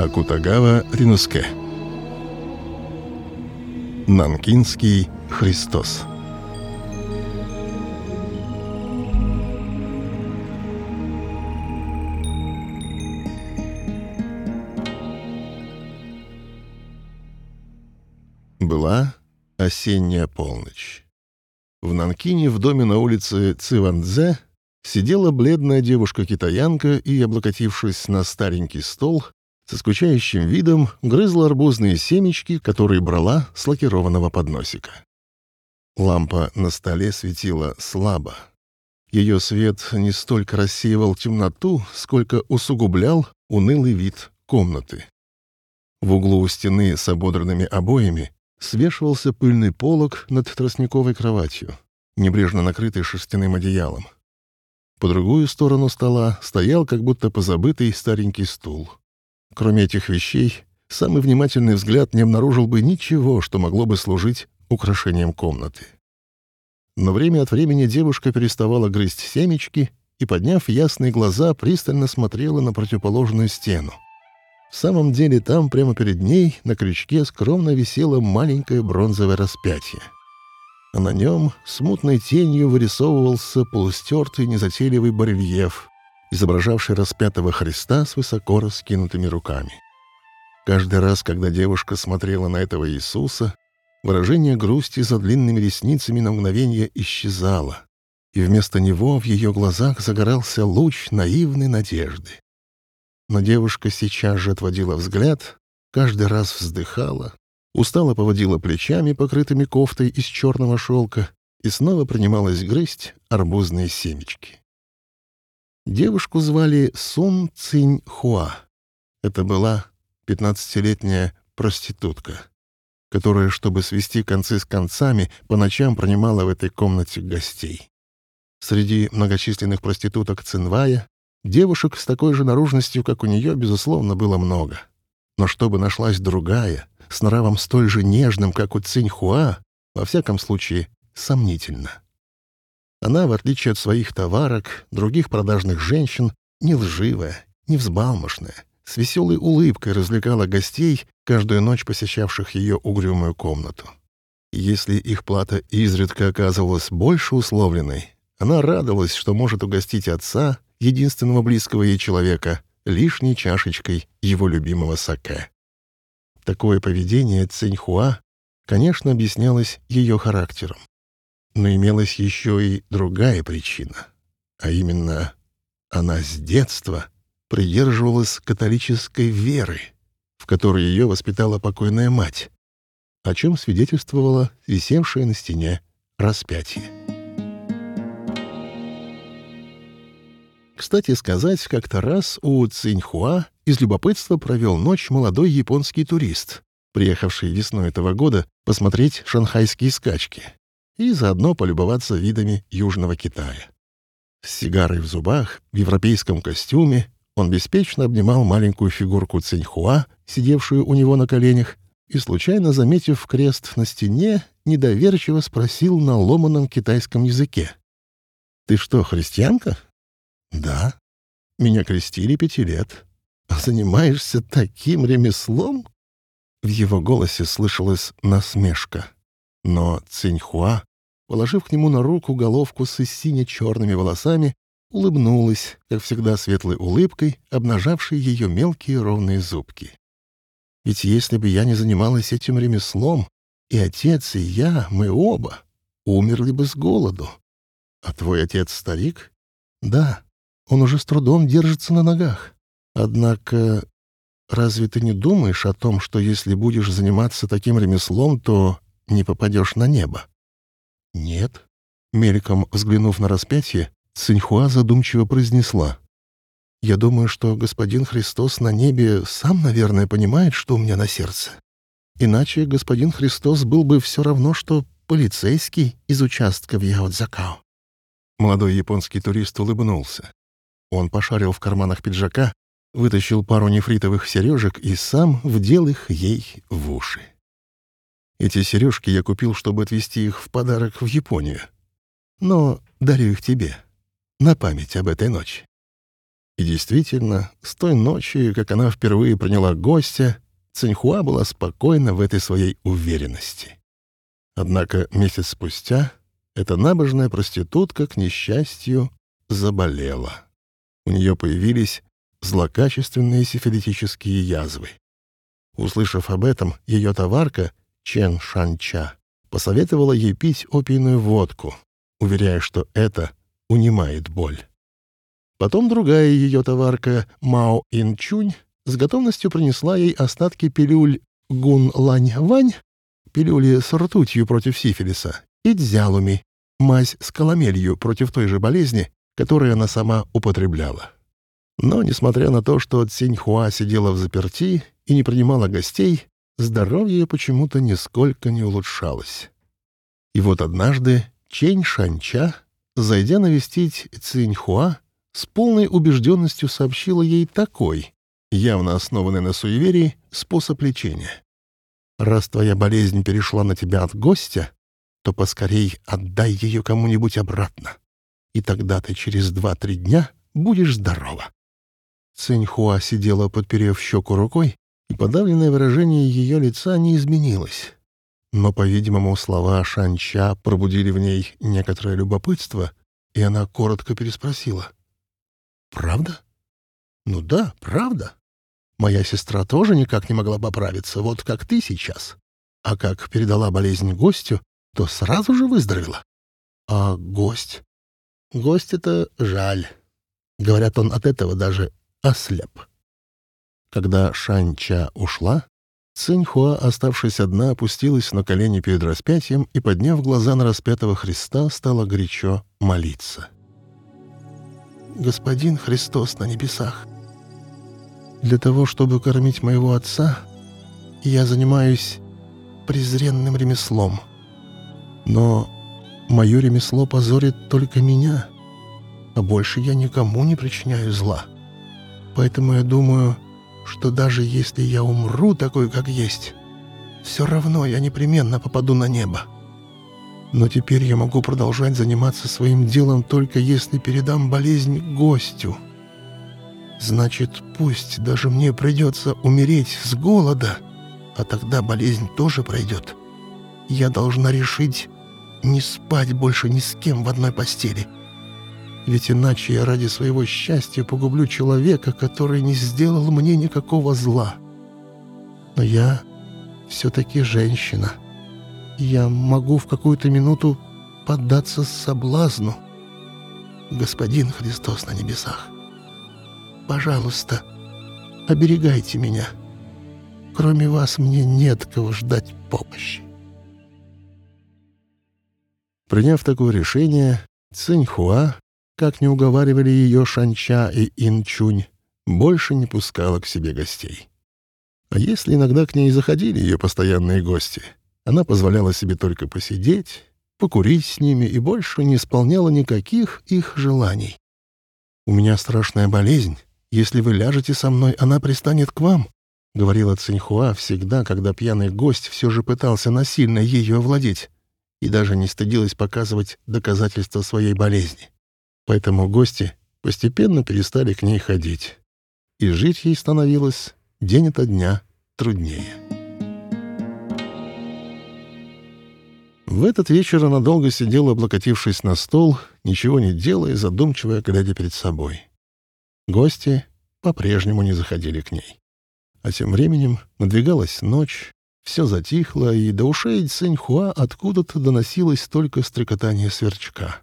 Акутагава Ринуске Нанкинский Христос Была осенняя полночь. В Нанкине в доме на улице Цивандзе сидела бледная девушка-китаянка и, облокотившись на старенький стол, со скучающим видом грызла арбузные семечки, которые брала с лакированного подносика. Лампа на столе светила слабо. Ее свет не столько рассеивал темноту, сколько усугублял унылый вид комнаты. В углу у стены с ободранными обоями свешивался пыльный полог над тростниковой кроватью, небрежно накрытый шерстяным одеялом. По другую сторону стола стоял как будто позабытый старенький стул. Кроме этих вещей, самый внимательный взгляд не обнаружил бы ничего, что могло бы служить украшением комнаты. Но время от времени девушка переставала грызть семечки и, подняв ясные глаза, пристально смотрела на противоположную стену. В самом деле там, прямо перед ней, на крючке скромно висело маленькое бронзовое распятие. А на нем смутной тенью вырисовывался полустертый незатейливый барельеф, изображавший распятого Христа с высоко раскинутыми руками. Каждый раз, когда девушка смотрела на этого Иисуса, выражение грусти за длинными ресницами на мгновение исчезало, и вместо него в ее глазах загорался луч наивной надежды. Но девушка сейчас же отводила взгляд, каждый раз вздыхала, устало поводила плечами, покрытыми кофтой из черного шелка, и снова принималась грызть арбузные семечки. Девушку звали Сун Цинь Хуа. Это была пятнадцатилетняя проститутка, которая, чтобы свести концы с концами, по ночам принимала в этой комнате гостей. Среди многочисленных проституток Цинвая девушек с такой же наружностью, как у нее, безусловно, было много. Но чтобы нашлась другая, с нравом столь же нежным, как у Циньхуа, во всяком случае, сомнительно. Она, в отличие от своих товарок, других продажных женщин, не лживая, не взбалмошная, с веселой улыбкой развлекала гостей, каждую ночь посещавших ее угрюмую комнату. Если их плата изредка оказывалась больше условленной, она радовалась, что может угостить отца, единственного близкого ей человека, лишней чашечкой его любимого саке. Такое поведение Циньхуа, конечно, объяснялось ее характером. Но имелась еще и другая причина, а именно она с детства придерживалась католической веры, в которой ее воспитала покойная мать, о чем свидетельствовало висевшее на стене распятие. Кстати сказать, как-то раз у Циньхуа из любопытства провел ночь молодой японский турист, приехавший весной этого года посмотреть шанхайские скачки и заодно полюбоваться видами Южного Китая. С сигарой в зубах, в европейском костюме, он беспечно обнимал маленькую фигурку Циньхуа, сидевшую у него на коленях, и, случайно заметив крест на стене, недоверчиво спросил на ломаном китайском языке. «Ты что, христианка?» «Да. Меня крестили пяти лет. Занимаешься таким ремеслом?» В его голосе слышалась насмешка. Но Циньхуа положив к нему на руку головку с сине-черными волосами, улыбнулась, как всегда светлой улыбкой, обнажавшей ее мелкие ровные зубки. Ведь если бы я не занималась этим ремеслом, и отец, и я, мы оба, умерли бы с голоду. А твой отец старик? Да, он уже с трудом держится на ногах. Однако, разве ты не думаешь о том, что если будешь заниматься таким ремеслом, то не попадешь на небо? Нет. Мельком взглянув на распятие, Циньхуа задумчиво произнесла. «Я думаю, что господин Христос на небе сам, наверное, понимает, что у меня на сердце. Иначе господин Христос был бы все равно, что полицейский из участка в Яодзакао». Молодой японский турист улыбнулся. Он пошарил в карманах пиджака, вытащил пару нефритовых сережек и сам вдел их ей в уши. Эти сережки я купил, чтобы отвезти их в подарок в Японию. Но дарю их тебе, на память об этой ночи. И действительно, с той ночи, как она впервые приняла гостя, Цинхуа была спокойна в этой своей уверенности. Однако месяц спустя эта набожная проститутка, к несчастью, заболела. У нее появились злокачественные сифилитические язвы. Услышав об этом, ее товарка, Чен Шанча, посоветовала ей пить опийную водку, уверяя, что это унимает боль. Потом другая ее товарка, Мао Ин Чунь, с готовностью принесла ей остатки пилюль Гун Лань Вань, пилюли с ртутью против сифилиса, и дзялуми, мазь с коломелью против той же болезни, которую она сама употребляла. Но, несмотря на то, что Циньхуа сидела в заперти и не принимала гостей, здоровье почему-то нисколько не улучшалось. И вот однажды Чень Шанча, зайдя навестить Циньхуа, с полной убежденностью сообщила ей такой, явно основанный на суеверии, способ лечения. «Раз твоя болезнь перешла на тебя от гостя, то поскорей отдай ее кому-нибудь обратно, и тогда ты через два-три дня будешь здорова». Циньхуа сидела, подперев щеку рукой, и подавленное выражение ее лица не изменилось. Но, по-видимому, слова Шанча пробудили в ней некоторое любопытство, и она коротко переспросила. «Правда?» «Ну да, правда. Моя сестра тоже никак не могла поправиться, вот как ты сейчас. А как передала болезнь гостю, то сразу же выздоровела. А гость? Гость — это жаль. Говорят, он от этого даже ослеп. Когда Шанча ушла, Циньхуа, оставшись одна, опустилась на колени перед распятием и, подняв глаза на распятого Христа, стала горячо молиться. «Господин Христос на небесах, для того, чтобы кормить моего отца, я занимаюсь презренным ремеслом. Но мое ремесло позорит только меня, а больше я никому не причиняю зла». Поэтому я думаю, что даже если я умру такой, как есть, все равно я непременно попаду на небо. Но теперь я могу продолжать заниматься своим делом только если передам болезнь гостю. Значит, пусть даже мне придется умереть с голода, а тогда болезнь тоже пройдет. Я должна решить не спать больше ни с кем в одной постели — ведь иначе я ради своего счастья погублю человека, который не сделал мне никакого зла. Но я все-таки женщина. Я могу в какую-то минуту поддаться соблазну. Господин Христос на небесах, пожалуйста, оберегайте меня. Кроме вас мне нет кого ждать помощи. Приняв такое решение, Циньхуа как не уговаривали ее Шанча и Инчунь, больше не пускала к себе гостей. А если иногда к ней заходили ее постоянные гости, она позволяла себе только посидеть, покурить с ними и больше не исполняла никаких их желаний. «У меня страшная болезнь. Если вы ляжете со мной, она пристанет к вам», — говорила Циньхуа всегда, когда пьяный гость все же пытался насильно ее овладеть и даже не стыдилась показывать доказательства своей болезни. Поэтому гости постепенно перестали к ней ходить. И жить ей становилось день ото дня труднее. В этот вечер она долго сидела, облокотившись на стол, ничего не делая, задумчиво глядя перед собой. Гости по-прежнему не заходили к ней. А тем временем надвигалась ночь, все затихло, и до ушей Циньхуа откуда-то доносилось только стрекотание сверчка.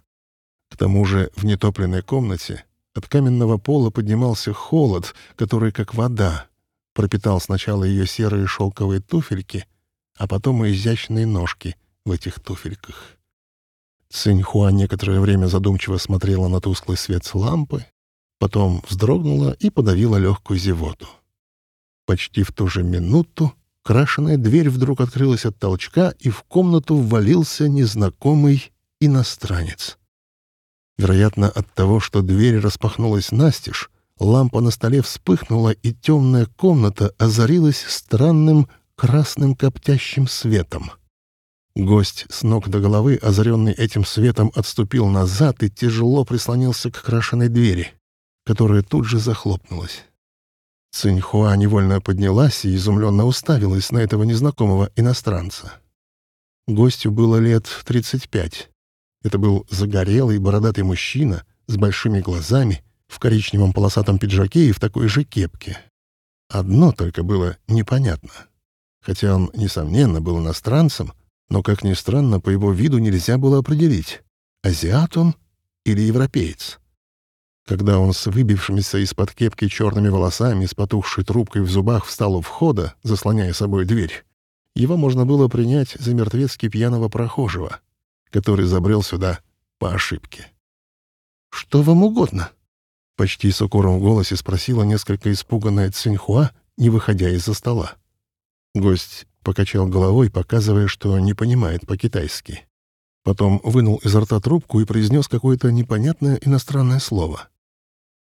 К тому же в нетопленной комнате От каменного пола поднимался холод, который, как вода, пропитал сначала ее серые шелковые туфельки, а потом и изящные ножки в этих туфельках. Циньхуа некоторое время задумчиво смотрела на тусклый свет лампы, потом вздрогнула и подавила легкую зевоту. Почти в ту же минуту крашеная дверь вдруг открылась от толчка, и в комнату ввалился незнакомый иностранец. Вероятно, от того, что дверь распахнулась настежь, лампа на столе вспыхнула, и темная комната озарилась странным красным коптящим светом. Гость с ног до головы, озаренный этим светом, отступил назад и тяжело прислонился к крашеной двери, которая тут же захлопнулась. Циньхуа невольно поднялась и изумленно уставилась на этого незнакомого иностранца. Гостю было лет 35. Это был загорелый бородатый мужчина с большими глазами, в коричневом полосатом пиджаке и в такой же кепке. Одно только было непонятно. Хотя он, несомненно, был иностранцем, но, как ни странно, по его виду нельзя было определить, азиат он или европеец. Когда он с выбившимися из-под кепки черными волосами с потухшей трубкой в зубах встал у входа, заслоняя собой дверь, его можно было принять за мертвецки пьяного прохожего, который забрел сюда по ошибке. «Что вам угодно?» Почти с укором в голосе спросила несколько испуганная Цинхуа, не выходя из-за стола. Гость покачал головой, показывая, что не понимает по-китайски. Потом вынул изо рта трубку и произнес какое-то непонятное иностранное слово.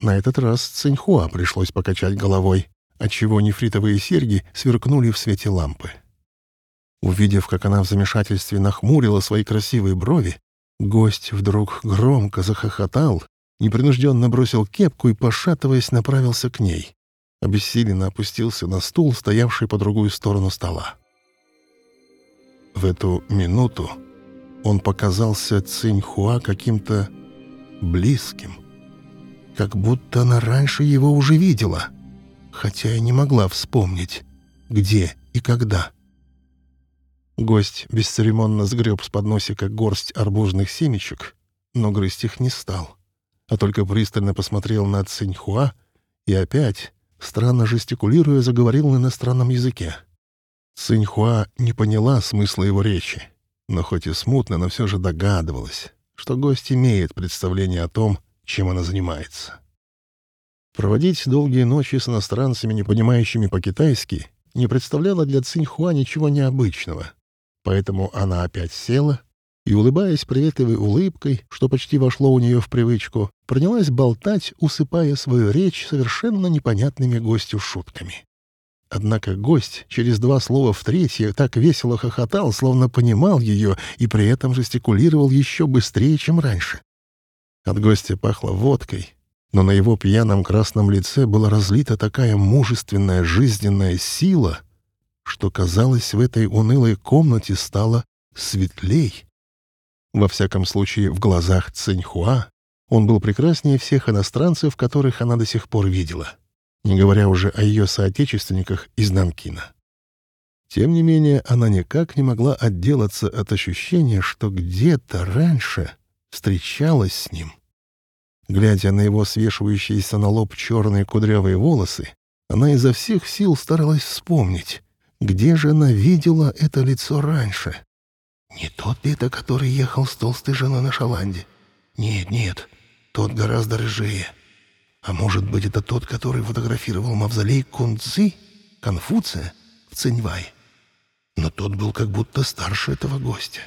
На этот раз Циньхуа пришлось покачать головой, отчего нефритовые серьги сверкнули в свете лампы. Увидев, как она в замешательстве нахмурила свои красивые брови, гость вдруг громко захохотал, непринужденно бросил кепку и, пошатываясь, направился к ней. Обессиленно опустился на стул, стоявший по другую сторону стола. В эту минуту он показался Циньхуа каким-то близким, как будто она раньше его уже видела, хотя и не могла вспомнить, где и когда. Гость бесцеремонно сгреб с подносика горсть арбузных семечек, но грызть их не стал, а только пристально посмотрел на Циньхуа и опять, странно жестикулируя, заговорил на иностранном языке. Циньхуа не поняла смысла его речи, но хоть и смутно, но все же догадывалась, что гость имеет представление о том, чем она занимается. Проводить долгие ночи с иностранцами, не понимающими по-китайски, не представляло для Циньхуа ничего необычного. Поэтому она опять села и, улыбаясь приветливой улыбкой, что почти вошло у нее в привычку, принялась болтать, усыпая свою речь совершенно непонятными гостю шутками. Однако гость через два слова в третье так весело хохотал, словно понимал ее и при этом жестикулировал еще быстрее, чем раньше. От гостя пахло водкой, но на его пьяном красном лице была разлита такая мужественная жизненная сила, что, казалось, в этой унылой комнате стало светлей. Во всяком случае, в глазах Циньхуа он был прекраснее всех иностранцев, которых она до сих пор видела — не говоря уже о ее соотечественниках из Нанкина. Тем не менее, она никак не могла отделаться от ощущения, что где-то раньше встречалась с ним. Глядя на его свешивающиеся на лоб черные кудрявые волосы, она изо всех сил старалась вспомнить, где же она видела это лицо раньше. Не тот ли это, который ехал с толстой женой на шаланде? Нет, нет, тот гораздо рыжее. А может быть, это тот, который фотографировал мавзолей Кунцзы, Конфуция, в Циньвай? Но тот был как будто старше этого гостя.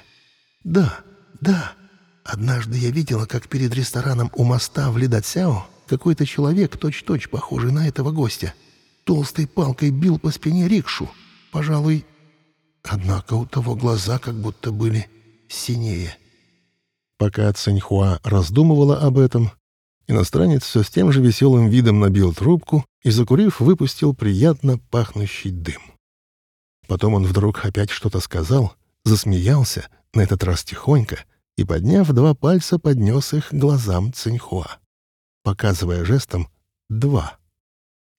Да, да. Однажды я видела, как перед рестораном у моста в Лидацяо какой-то человек, точь-точь похожий на этого гостя, толстой палкой бил по спине рикшу. Пожалуй, однако у того глаза как будто были синее. Пока Циньхуа раздумывала об этом, Иностранец все с тем же веселым видом набил трубку и, закурив, выпустил приятно пахнущий дым. Потом он вдруг опять что-то сказал, засмеялся, на этот раз тихонько, и, подняв два пальца, поднес их глазам Циньхуа, показывая жестом «два».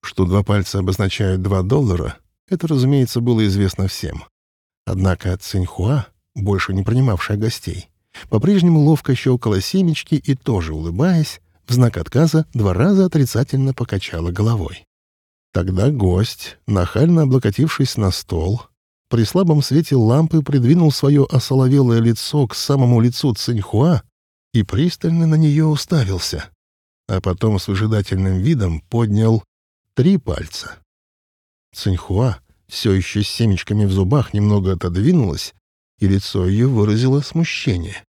Что два пальца обозначают два доллара, это, разумеется, было известно всем. Однако Циньхуа, больше не принимавшая гостей, по-прежнему ловко щелкала семечки и, тоже улыбаясь, в знак отказа два раза отрицательно покачала головой. Тогда гость, нахально облокотившись на стол, при слабом свете лампы придвинул свое осоловелое лицо к самому лицу Циньхуа и пристально на нее уставился, а потом с выжидательным видом поднял три пальца. Циньхуа, все еще с семечками в зубах, немного отодвинулась, и лицо ее выразило смущение.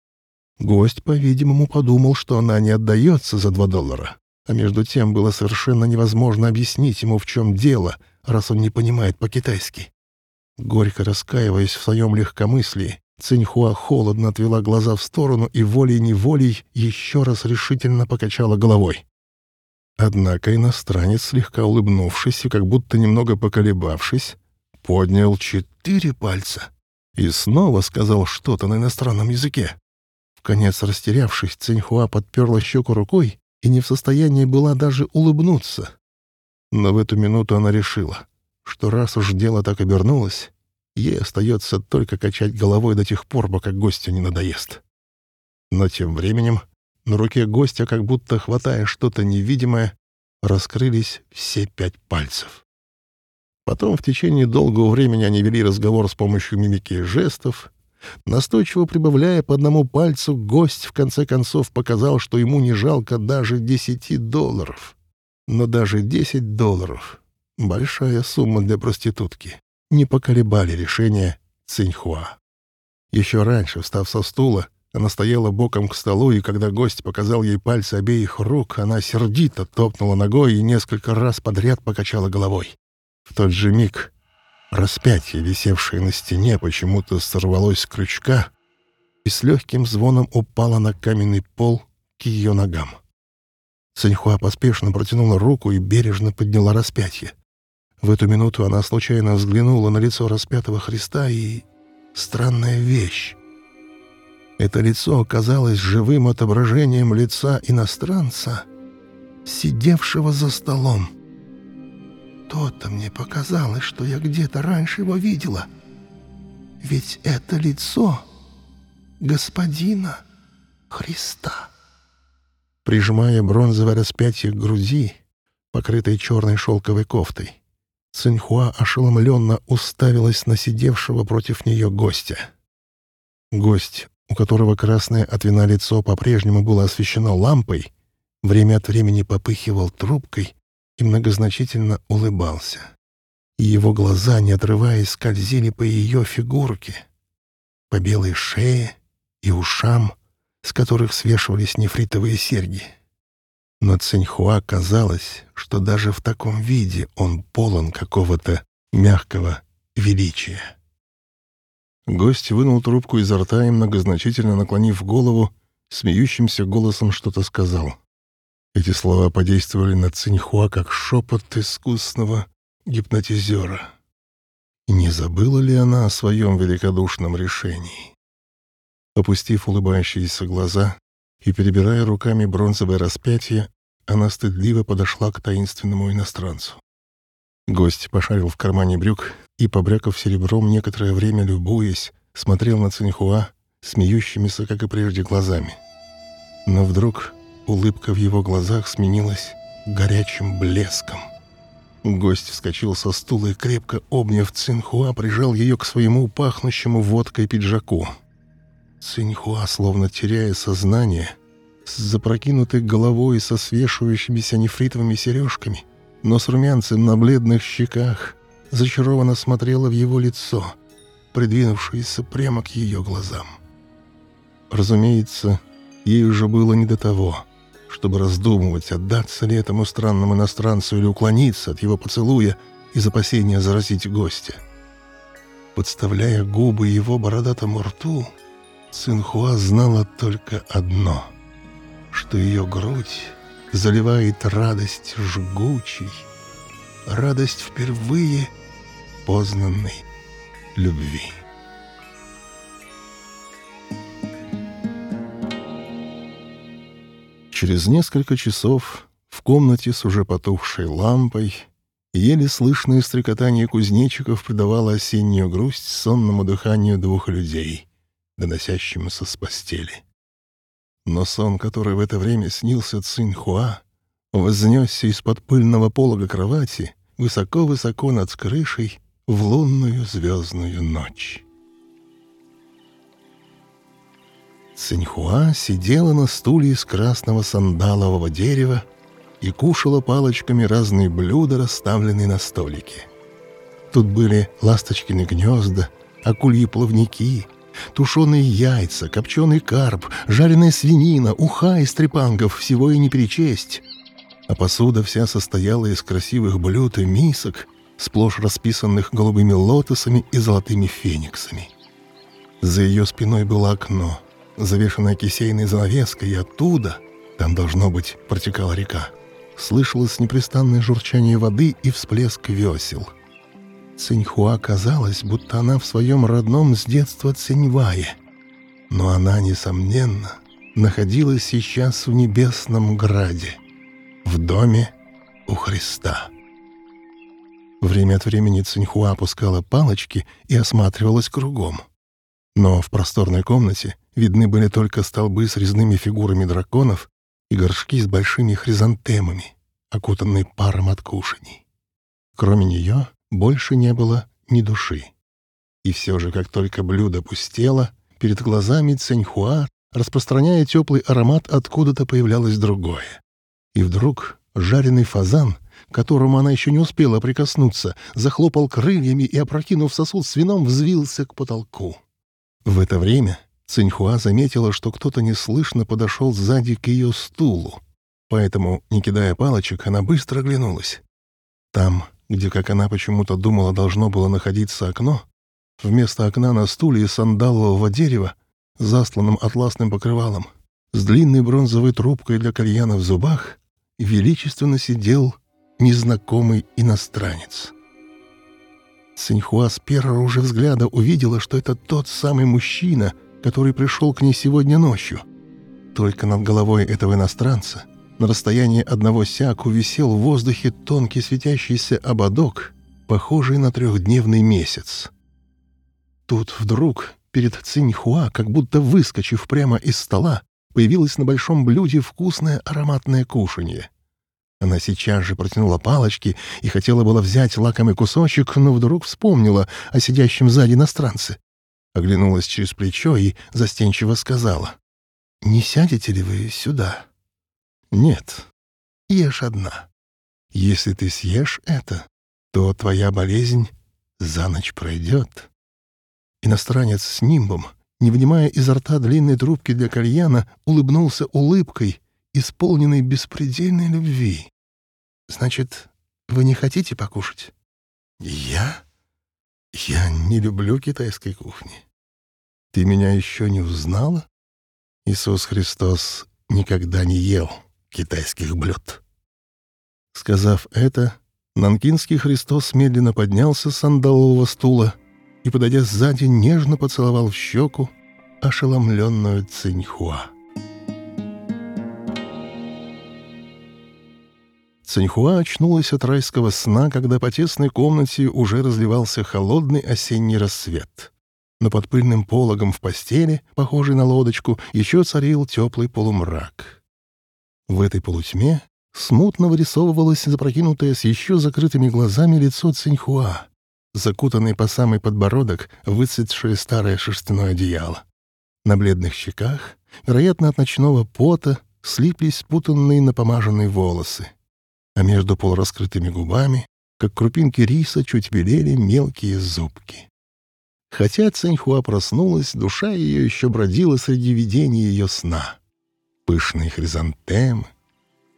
Гость, по-видимому, подумал, что она не отдается за два доллара. А между тем было совершенно невозможно объяснить ему, в чем дело, раз он не понимает по-китайски. Горько раскаиваясь в своем легкомыслии, Циньхуа холодно отвела глаза в сторону и волей-неволей еще раз решительно покачала головой. Однако иностранец, слегка улыбнувшись и как будто немного поколебавшись, поднял четыре пальца и снова сказал что-то на иностранном языке. В конец растерявшись, Циньхуа подперла щеку рукой и не в состоянии была даже улыбнуться. Но в эту минуту она решила, что раз уж дело так обернулось, ей остается только качать головой до тех пор, пока гостю не надоест. Но тем временем на руке гостя, как будто хватая что-то невидимое, раскрылись все пять пальцев. Потом в течение долгого времени они вели разговор с помощью мимики и жестов, Настойчиво прибавляя по одному пальцу, гость в конце концов показал, что ему не жалко даже десяти долларов. Но даже десять долларов — большая сумма для проститутки. Не поколебали решение Циньхуа. Еще раньше, встав со стула, она стояла боком к столу, и когда гость показал ей пальцы обеих рук, она сердито топнула ногой и несколько раз подряд покачала головой. В тот же миг Распятие, висевшее на стене, почему-то сорвалось с крючка и с легким звоном упало на каменный пол к ее ногам. Саньхуа поспешно протянула руку и бережно подняла распятие. В эту минуту она случайно взглянула на лицо распятого Христа и... Странная вещь. Это лицо оказалось живым отображением лица иностранца, сидевшего за столом. То-то мне показалось, что я где-то раньше его видела. Ведь это лицо господина Христа. Прижимая бронзовое распятие к груди, покрытой черной шелковой кофтой, Цинхуа ошеломленно уставилась на сидевшего против нее гостя. Гость, у которого красное от вина лицо по-прежнему было освещено лампой, время от времени попыхивал трубкой и многозначительно улыбался. И его глаза, не отрываясь, скользили по ее фигурке, по белой шее и ушам, с которых свешивались нефритовые серьги. Но Циньхуа казалось, что даже в таком виде он полон какого-то мягкого величия. Гость вынул трубку изо рта и, многозначительно наклонив голову, смеющимся голосом что-то сказал — эти слова подействовали на Циньхуа как шепот искусного гипнотизера. Не забыла ли она о своем великодушном решении? Опустив улыбающиеся глаза и перебирая руками бронзовое распятие, она стыдливо подошла к таинственному иностранцу. Гость пошарил в кармане брюк и, побрякав серебром некоторое время любуясь, смотрел на Циньхуа смеющимися, как и прежде, глазами. Но вдруг Улыбка в его глазах сменилась горячим блеском. Гость вскочил со стула и, крепко обняв Цинхуа, прижал ее к своему пахнущему водкой пиджаку. Цинхуа, словно теряя сознание, с запрокинутой головой и со свешивающимися нефритовыми сережками, но с румянцем на бледных щеках, зачарованно смотрела в его лицо, придвинувшееся прямо к ее глазам. Разумеется, ей уже было не до того — чтобы раздумывать, отдаться ли этому странному иностранцу или уклониться от его поцелуя из опасения заразить гостя. Подставляя губы его бородатому рту, Цинхуа знала только одно, что ее грудь заливает радость жгучей, радость впервые познанной любви. Через несколько часов в комнате с уже потухшей лампой еле слышное стрекотание кузнечиков придавало осеннюю грусть сонному дыханию двух людей, доносящемуся с постели. Но сон, который в это время снился Цинхуа, вознесся из-под пыльного полога кровати высоко-высоко над крышей в лунную звездную ночь. Цинхуа сидела на стуле из красного сандалового дерева и кушала палочками разные блюда, расставленные на столике. Тут были ласточкины гнезда, акульи плавники, тушеные яйца, копченый карп, жареная свинина, уха из трепангов, всего и не перечесть. А посуда вся состояла из красивых блюд и мисок, сплошь расписанных голубыми лотосами и золотыми фениксами. За ее спиной было окно, завешенное кисейной занавеской, и оттуда, там, должно быть, протекала река, слышалось непрестанное журчание воды и всплеск весел. Циньхуа казалось, будто она в своем родном с детства Циньвае. Но она, несомненно, находилась сейчас в небесном граде, в доме у Христа. Время от времени Циньхуа опускала палочки и осматривалась кругом. Но в просторной комнате видны были только столбы с резными фигурами драконов и горшки с большими хризантемами, окутанные паром от кушаний. Кроме нее больше не было ни души. И все же, как только блюдо пустело, перед глазами Циньхуа, распространяя теплый аромат, откуда-то появлялось другое. И вдруг жареный фазан, к которому она еще не успела прикоснуться, захлопал крыльями и, опрокинув сосуд с вином, взвился к потолку. В это время Циньхуа заметила, что кто-то неслышно подошел сзади к ее стулу. Поэтому, не кидая палочек, она быстро оглянулась. Там, где, как она почему-то думала, должно было находиться окно, вместо окна на стуле из сандалового дерева, засланным атласным покрывалом, с длинной бронзовой трубкой для кальяна в зубах, величественно сидел незнакомый иностранец. Циньхуа с первого же взгляда увидела, что это тот самый мужчина — который пришел к ней сегодня ночью. Только над головой этого иностранца, на расстоянии одного сяку, висел в воздухе тонкий светящийся ободок, похожий на трехдневный месяц. Тут вдруг перед Циньхуа, как будто выскочив прямо из стола, появилось на большом блюде вкусное ароматное кушанье. Она сейчас же протянула палочки и хотела было взять лакомый кусочек, но вдруг вспомнила о сидящем сзади иностранце оглянулась через плечо и застенчиво сказала. «Не сядете ли вы сюда?» «Нет. Ешь одна. Если ты съешь это, то твоя болезнь за ночь пройдет». Иностранец с нимбом, не вынимая изо рта длинной трубки для кальяна, улыбнулся улыбкой, исполненной беспредельной любви. «Значит, вы не хотите покушать?» «Я? Я не люблю китайской кухни. Ты меня еще не узнала? Иисус Христос никогда не ел китайских блюд. Сказав это, Нанкинский Христос медленно поднялся с сандалового стула и, подойдя сзади, нежно поцеловал в щеку ошеломленную Циньхуа. Циньхуа очнулась от райского сна, когда по тесной комнате уже разливался холодный осенний рассвет но под пыльным пологом в постели, похожей на лодочку, еще царил теплый полумрак. В этой полутьме смутно вырисовывалось запрокинутое с еще закрытыми глазами лицо Циньхуа, закутанное по самый подбородок выцветшее старое шерстяное одеяло. На бледных щеках, вероятно, от ночного пота, слиплись спутанные напомаженные волосы, а между полураскрытыми губами, как крупинки риса, чуть белели мелкие зубки. Хотя Цэньхуа проснулась, душа ее еще бродила среди видений ее сна. Пышные хризантемы,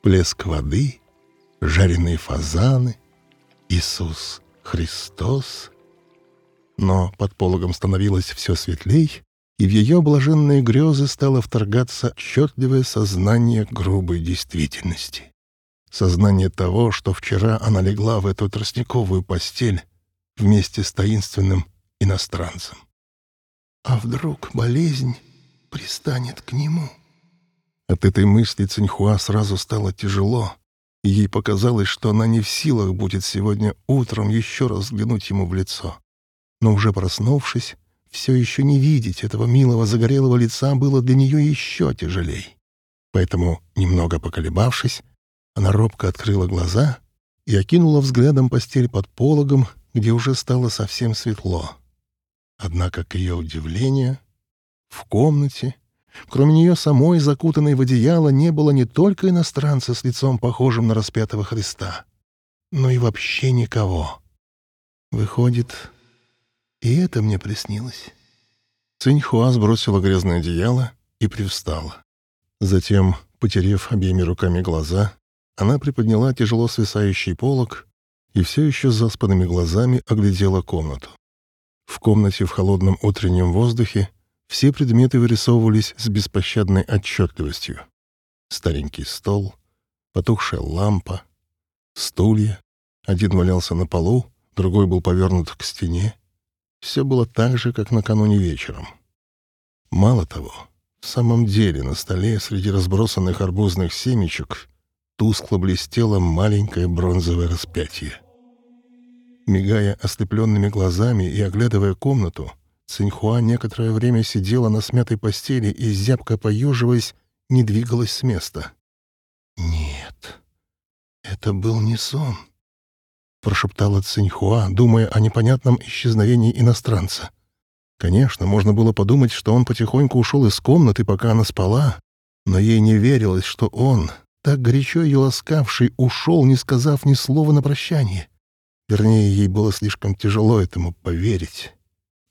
плеск воды, жареные фазаны, Иисус Христос. Но под пологом становилось все светлей, и в ее блаженные грезы стало вторгаться отчетливое сознание грубой действительности. Сознание того, что вчера она легла в эту тростниковую постель вместе с таинственным иностранцам. А вдруг болезнь пристанет к нему? От этой мысли Циньхуа сразу стало тяжело, и ей показалось, что она не в силах будет сегодня утром еще раз взглянуть ему в лицо. Но уже проснувшись, все еще не видеть этого милого загорелого лица было для нее еще тяжелей. Поэтому, немного поколебавшись, она робко открыла глаза и окинула взглядом постель под пологом, где уже стало совсем светло. Однако, к ее удивлению, в комнате, кроме нее самой, закутанной в одеяло, не было не только иностранца с лицом, похожим на распятого Христа, но и вообще никого. Выходит, и это мне приснилось. Циньхуа сбросила грязное одеяло и привстала. Затем, потерев обеими руками глаза, она приподняла тяжело свисающий полог и все еще с заспанными глазами оглядела комнату. В комнате в холодном утреннем воздухе все предметы вырисовывались с беспощадной отчетливостью. Старенький стол, потухшая лампа, стулья. Один валялся на полу, другой был повернут к стене. Все было так же, как накануне вечером. Мало того, в самом деле на столе среди разбросанных арбузных семечек тускло блестело маленькое бронзовое распятие. Мигая ослепленными глазами и оглядывая комнату, Циньхуа некоторое время сидела на смятой постели и, зябко поеживаясь, не двигалась с места. «Нет, это был не сон», — прошептала Циньхуа, думая о непонятном исчезновении иностранца. Конечно, можно было подумать, что он потихоньку ушел из комнаты, пока она спала, но ей не верилось, что он, так горячо ее ласкавший, ушел, не сказав ни слова на прощание. Вернее, ей было слишком тяжело этому поверить.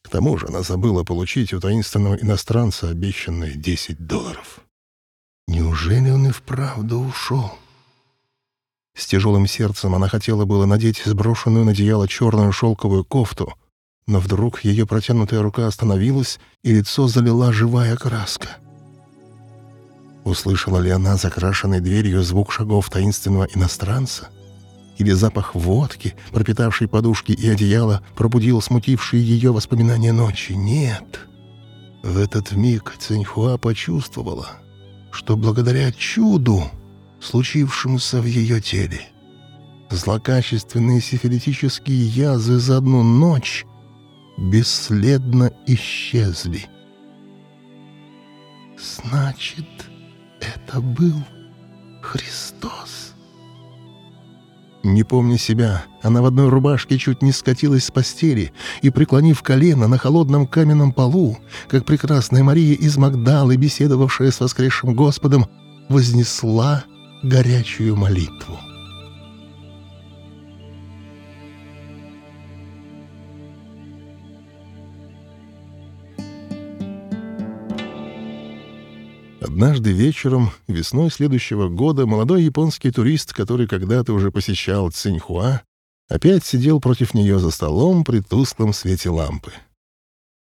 К тому же она забыла получить у таинственного иностранца обещанные 10 долларов. Неужели он и вправду ушел? С тяжелым сердцем она хотела было надеть сброшенную на одеяло черную шелковую кофту, но вдруг ее протянутая рука остановилась, и лицо залила живая краска. Услышала ли она закрашенной дверью звук шагов таинственного иностранца? Или запах водки, пропитавший подушки и одеяло, пробудил смутившие ее воспоминания ночи. Нет. В этот миг Циньхуа почувствовала, что благодаря чуду, случившемуся в ее теле, злокачественные сифилитические язвы за одну ночь бесследно исчезли. Значит, это был Христос. Не помня себя, она в одной рубашке чуть не скатилась с постели и, преклонив колено на холодном каменном полу, как прекрасная Мария из Магдалы, беседовавшая с воскресшим Господом, вознесла горячую молитву. Однажды вечером, весной следующего года, молодой японский турист, который когда-то уже посещал Циньхуа, опять сидел против нее за столом при тусклом свете лампы.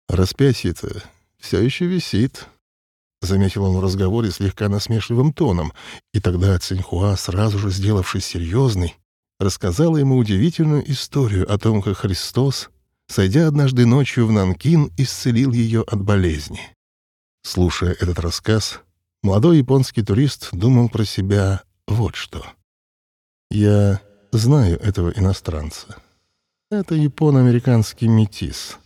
«Распятие-то все еще висит», — заметил он в разговоре слегка насмешливым тоном, и тогда Циньхуа, сразу же сделавшись серьезный, рассказала ему удивительную историю о том, как Христос, сойдя однажды ночью в Нанкин, исцелил ее от болезни. Слушая этот рассказ, Молодой японский турист думал про себя вот что. «Я знаю этого иностранца. Это японо-американский метис.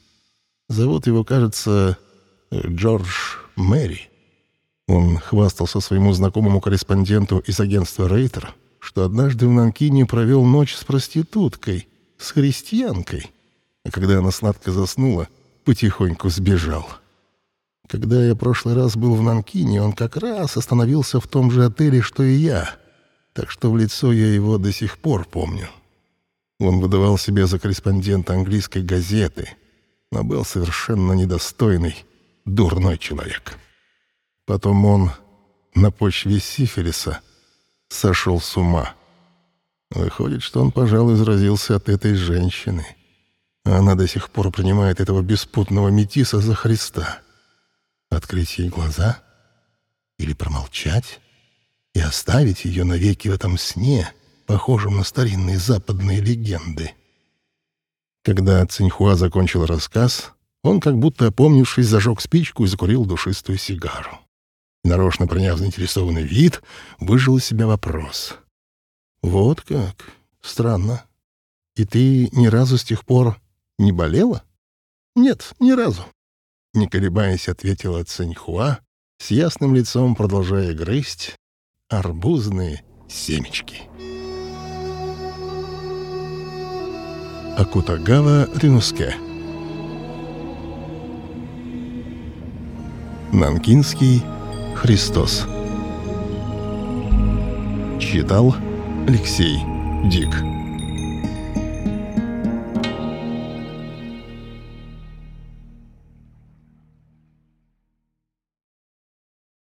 Зовут его, кажется, Джордж Мэри. Он хвастался своему знакомому корреспонденту из агентства «Рейтер», что однажды в Нанкине провел ночь с проституткой, с христианкой, а когда она сладко заснула, потихоньку сбежал». Когда я прошлый раз был в Нанкине, он как раз остановился в том же отеле, что и я, так что в лицо я его до сих пор помню. Он выдавал себя за корреспондента английской газеты, но был совершенно недостойный, дурной человек. Потом он на почве сифилиса сошел с ума. Выходит, что он, пожалуй, заразился от этой женщины. Она до сих пор принимает этого беспутного метиса за Христа. Открыть ей глаза? Или промолчать? И оставить ее навеки в этом сне, похожем на старинные западные легенды? Когда Циньхуа закончил рассказ, он, как будто опомнившись, зажег спичку и закурил душистую сигару. нарочно приняв заинтересованный вид, выжил из себя вопрос. «Вот как? Странно. И ты ни разу с тех пор не болела?» «Нет, ни разу. Не колебаясь, ответила Циньхуа, с ясным лицом продолжая грызть арбузные семечки. Акутагава Ринуске Нанкинский Христос. Читал Алексей Дик